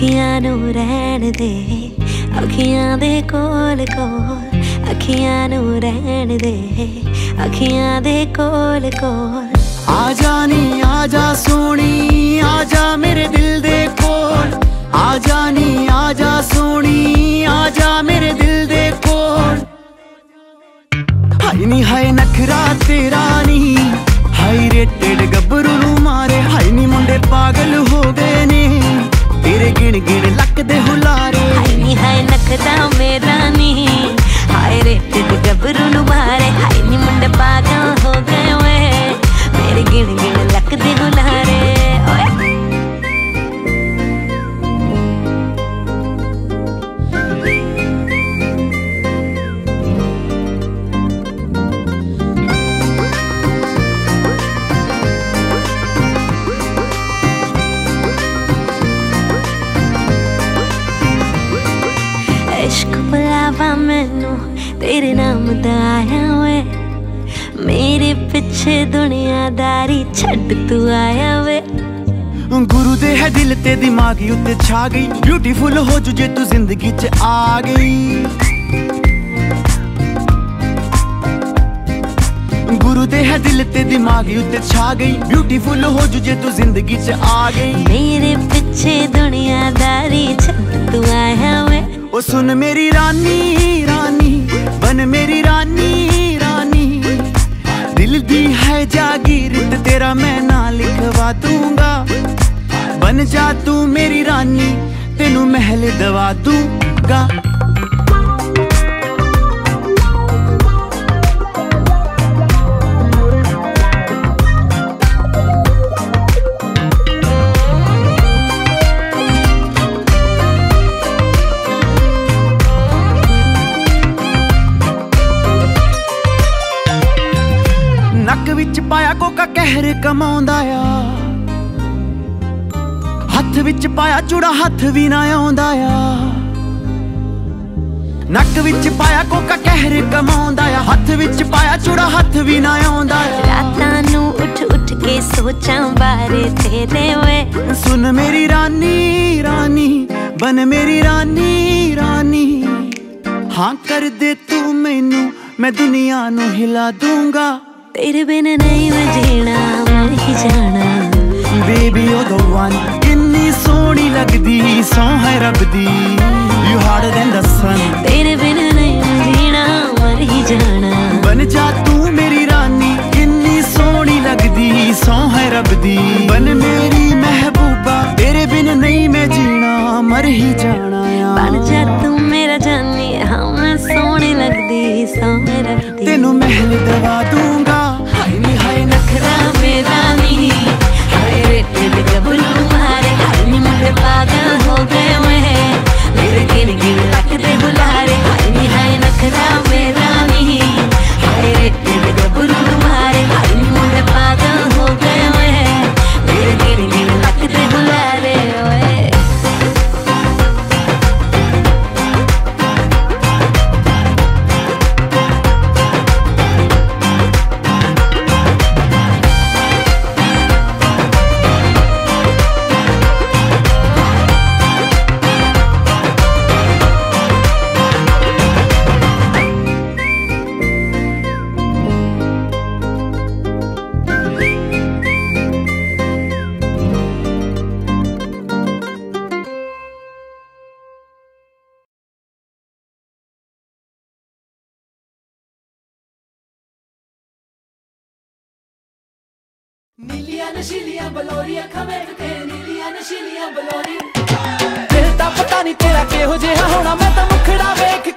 ਅੱਖੀਆਂ ਨੂੰ ਰਹਿਣ ਦੇ, ਅੱਖੀਆਂ ਦੇ ਕੋਲ ਕੋਲ, ਅੱਖੀਆਂ ਨੂੰ ਰਹਿਣ ਦੇ, ਅੱਖੀਆਂ ਦੇ ਕੋਲ ਕੋਲ। ਆ ਜਾ ਨੀ, ਆ ਜਾ ਸੋਣੀ, ਆ ਜਾ ਮੇਰੇ ਦਿਲ ਦੇ ਕੋਲ, ਆ ਜਾ ਨੀ, ਆ ਤੇਰੇ ਨਾਮ ਦਾ ਆਇਆ ਵੇ। ਮੇਰੇ ਪਿੱਛੇ ਦੁਨੀਆਦਾਰੀ ਛੱਡ ਤੂੰ ਆਇਆ ਵੇ। ਗੁਰੂ ਦੇ ਹੈ ਦਿਲ ਤੇ ਦਿਮਾਗੀ ਉੱਤੇ ਛਾ ਗਈ। ਬਿਊਟੀਫੁਲ ਹੋ ਜੂ ਜੇ ਤੂੰ ਜ਼ਿੰਦਗੀ 'ਚ ਆ ਗਈ। ਗੁਰੂ ਦੇ ਹੈ ਦਿਲ ਤੇ ਦਿਮਾਗੀ ਉੱਤੇ ਛਾ ਗਈ। ਬਿਊਟੀਫੁਲ ਹੋ ਜੂ ਜੇ ਤੂੰ ਜ਼ਿੰਦਗੀ 'ਚ ਆ ਗਈ। ਮੇਰੇ ਪਿੱਛੇ ਦੁਨੀਆਦਾਰੀ ਛੱਡ ਤੂੰ ਆਇਆ ਵੇ। ਉਹ ਸੁਣ ਮੇਰੀ ਰਾਨੀ ਤੂੰ ਮੇਰੀ ਰਾਨੀ ਤੈਨੂੰ ਮਹਿਲ ਦਵਾ ਦੂੰਗਾ। ਨੱਕ ਵਿੱਚ ਪਾਇਆ ਕੋਕਾ ਕਹਿਰ ਕਮਾਉਂਦਾ ਆ। ਹੱਥ ਵਿੱਚ ਪਾਇਆ ਚੂੜਾ ਹੱਥ ਵੀ ਨਾ ਆਉਂਦਾ ਆ। ਨੱਕ ਵਿੱਚ ਪਾਇਆ ਕੋਕਾ ਕਹਿਰ ਕਮਾਉਂਦਾ ਆ। ਹੱਥ ਵਿੱਚ ਪਾਇਆ ਚੂੜਾ ਹੱਥ ਵੀ ਨਾ ਆਉਂਦਾ ਆ। ਰਾਤਾਂ ਨੂੰ ਉੱਠ ਉੱਠ ਕੇ ਸੋਚਾਂ ਬਾਰੇ ਤੇਰੇ ਵੇ। ਸੁਣ ਮੇਰੀ ਰਾਨੀ ਰਾਨੀ ਬਨ ਮੇਰੀ ਰਾਨੀ ਰਾਨੀ। ਹਾਂ ਕਰ ਦੇ ਤੂੰ ਮੈਨੂੰ ਮੈਂ ਦੁਨੀਆ ਨੂੰ ਹਿਲਾ ਦੂੰਗਾ। ਤੇਰੇ ਬਿਨ ਨਹੀਂ ਮੈਂ ਜੀਣਾ ਮਰ ਹੀ ਜਾਣਾ। ਬੇਬੀ ਉਹ the one ਸੌ ਹੈ ਰੱਬ ਦੀ। You harder than the sun. ਤੇਰੇ ਬਿਨ ਨਹੀਂ ਜੀਣਾ ਮਰ ਹੀ ਜਾਣਾ। ਬਨ ਜਾ ਤੂੰ ਮੇਰੀ ਰਾਨੀ ਕਿੰਨੀ ਸੋਹਣੀ ਲੱਗਦੀ। ਸੌ ਹੈ ਰੱਬ ਦੀ। ਬਨ ਮੇਰੀ ਮਹਿਬੂਬਾ ਤੇਰੇ ਬਿਨ ਨਹੀਂ ਮੈਂ ਜੀਣਾ ਮਰ ਹੀ ਜਾਣਾ ਬਣ ਜਾ ਤੂੰ ਮੇਰਾ ਜਾਨੀ ਹਾਂ ਮੈਂ ਸੋਹਣੀ ਲੱਗਦੀ ਸੋਹਣੀ ਲੱਗਦੀ ਤੈਨੂੰ ਮਹਿਲ ਦਵਾ ਦੂੰਗਾ। ਨੀਲੀਆਂ ਨਸ਼ੀਲੀਆਂ ਬਲੋਰੀਆਂ ਖਵੇਂ ਕੇ, ਨੀਲੀਆਂ ਨਸ਼ੀਲੀਆਂ ਬਲੋਰੀਆਂ। ਦਿਲ ਤਾਂ ਪਤਾ ਨਹੀਂ ਤੇਰਾ ਕਿਹੋ ਜਿਹਾ ਹੋਣਾ, ਮੈਂ ਤਾਂ ਮੁਖੜਾ ਵੇਖ